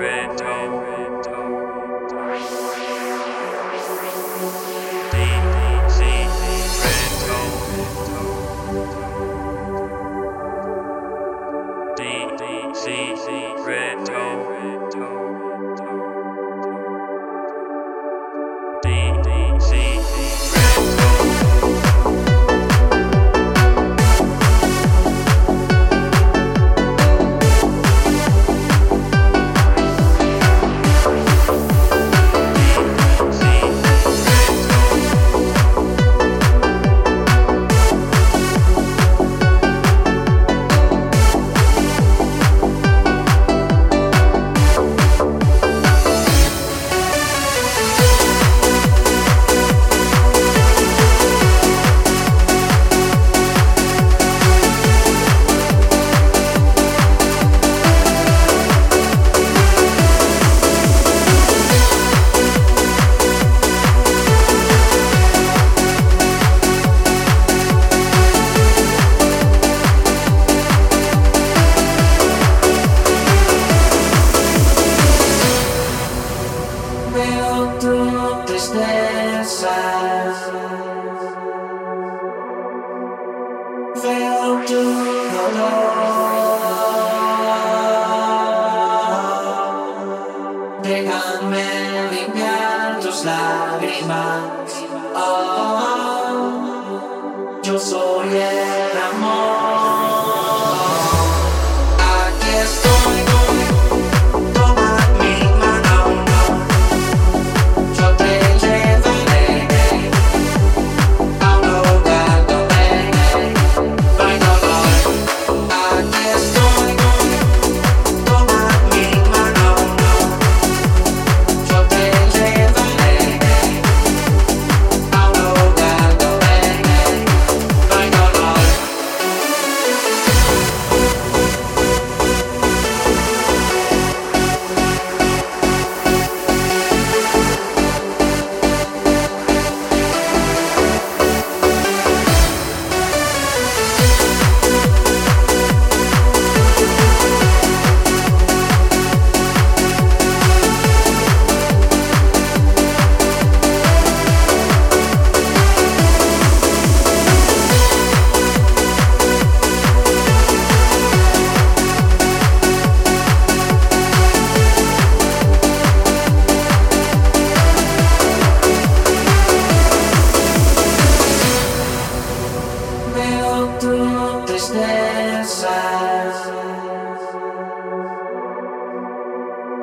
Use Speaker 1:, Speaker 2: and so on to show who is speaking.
Speaker 1: Retro. lágrimas. Oh, oh, oh. yo soy el.